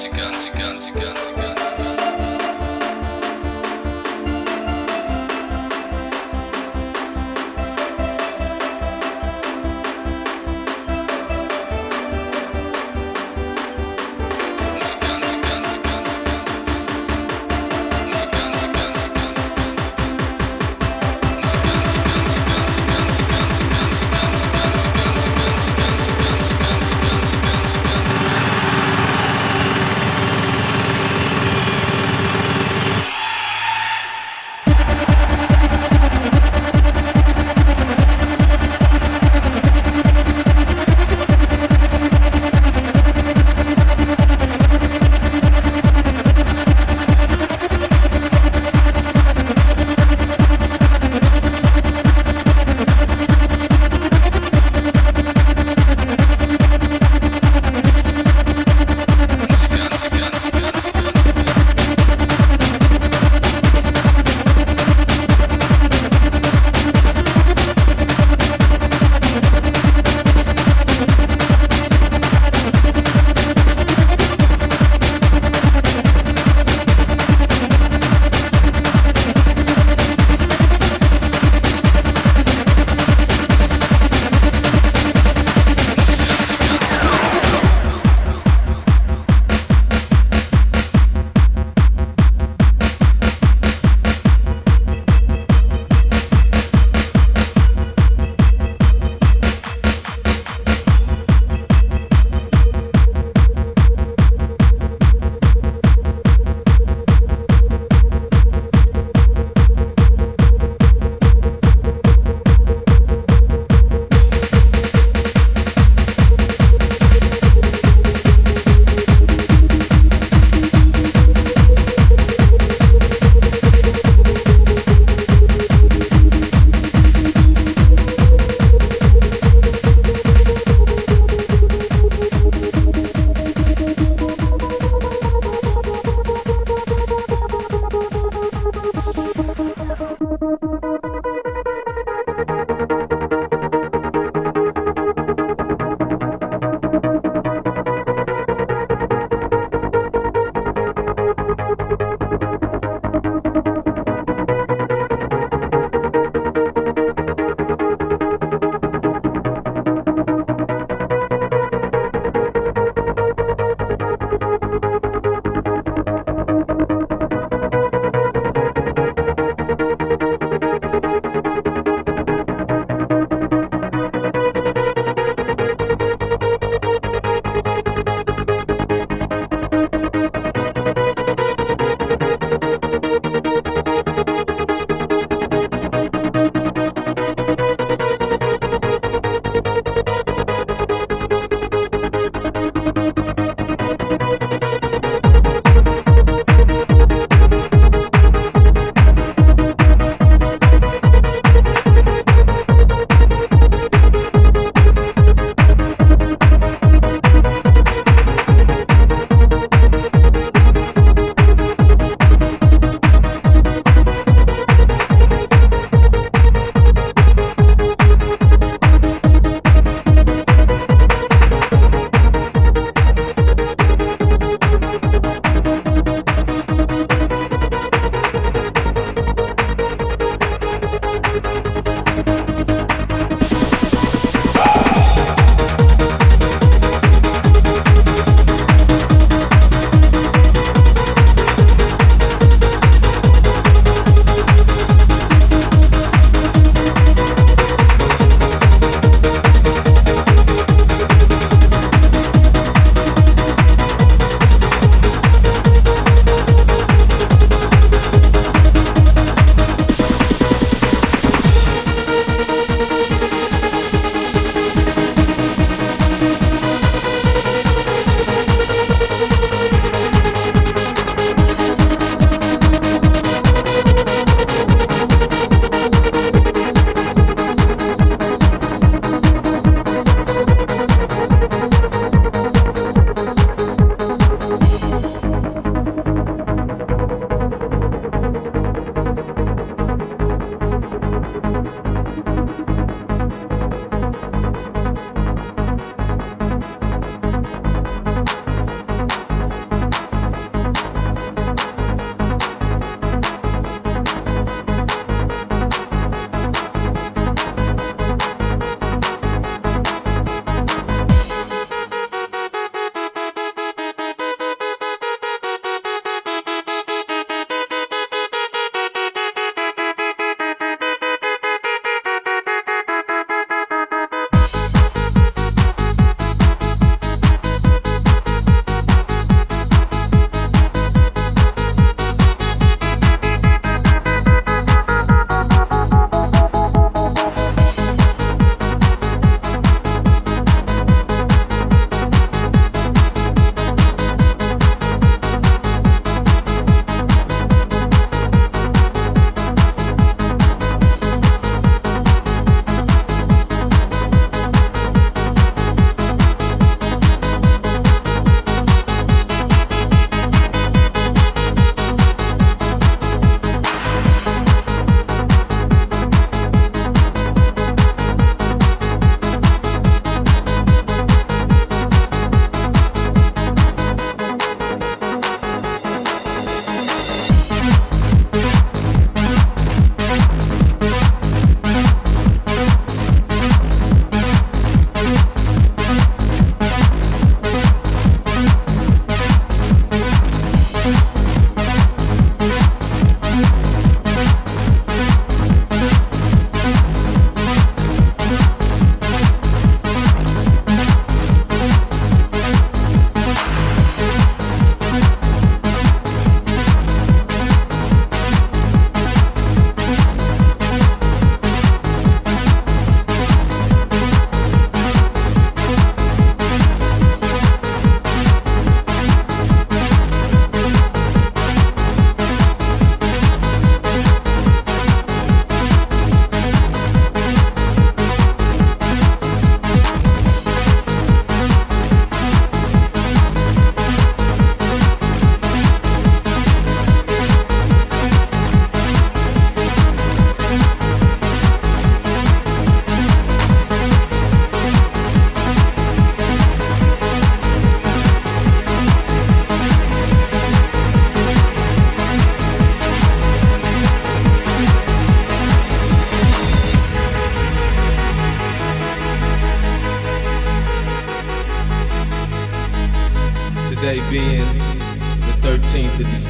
Guns, guns, guns, guns, guns.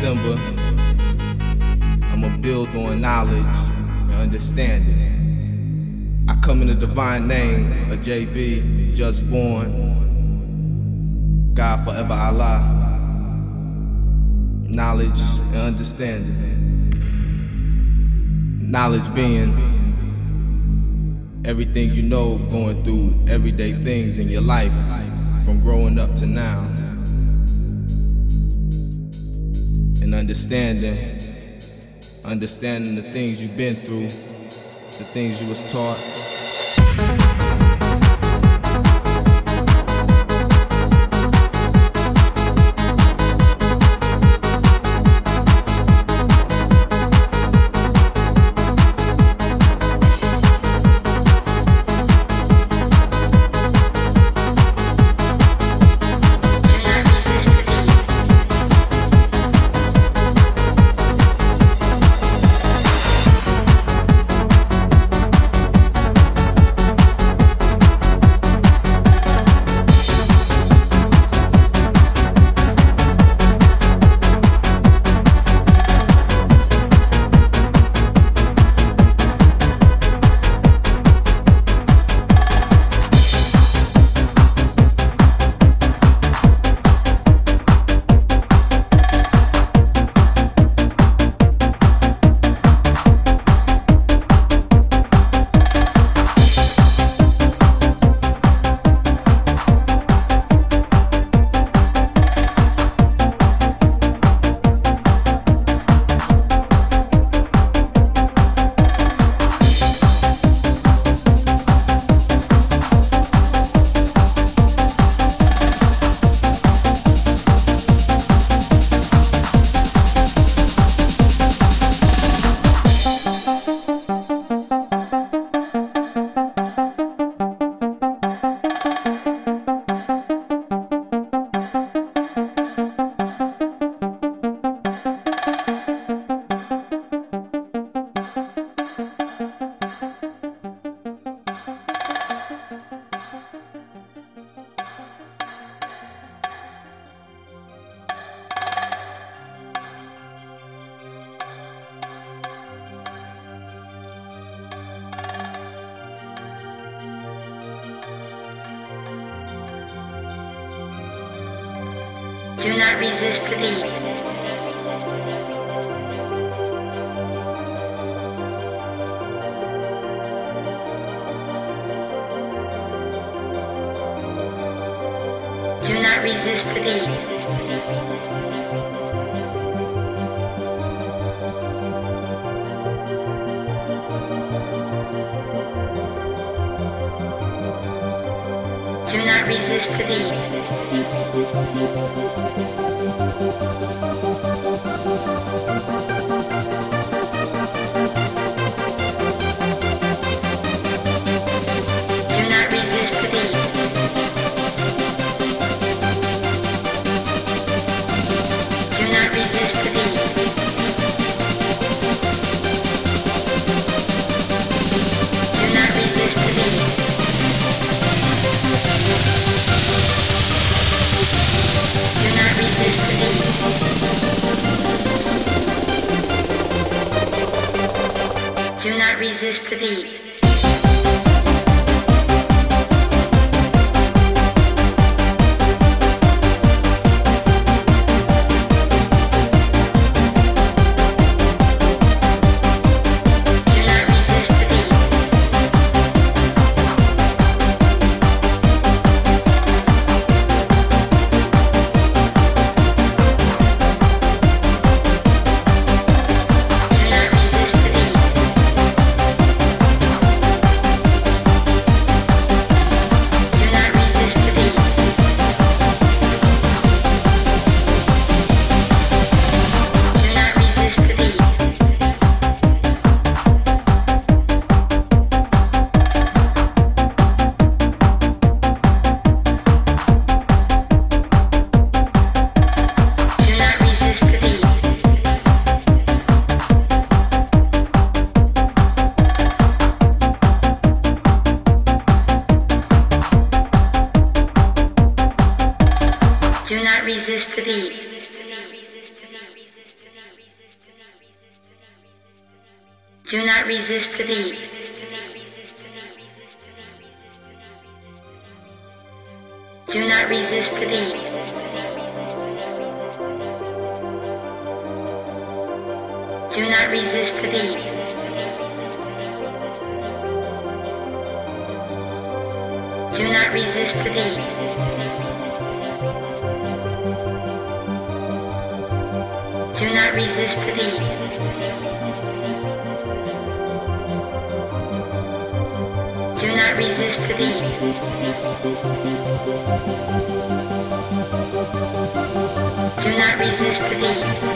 December. I'ma build on knowledge and understanding. I come in the divine name of JB, just born. God forever Allah. Knowledge and understanding. Knowledge being everything you know going through everyday things in your life from growing up to now. And understanding, understanding the things you've been through, the things you was taught. Do not resist the beat. Do not resist the beat. Do not resist the beat. Do not resist the beat. Do not resist the beat. Do not resist the beat. Do not resist the beat. Not resist the beat. Do not resist the beat.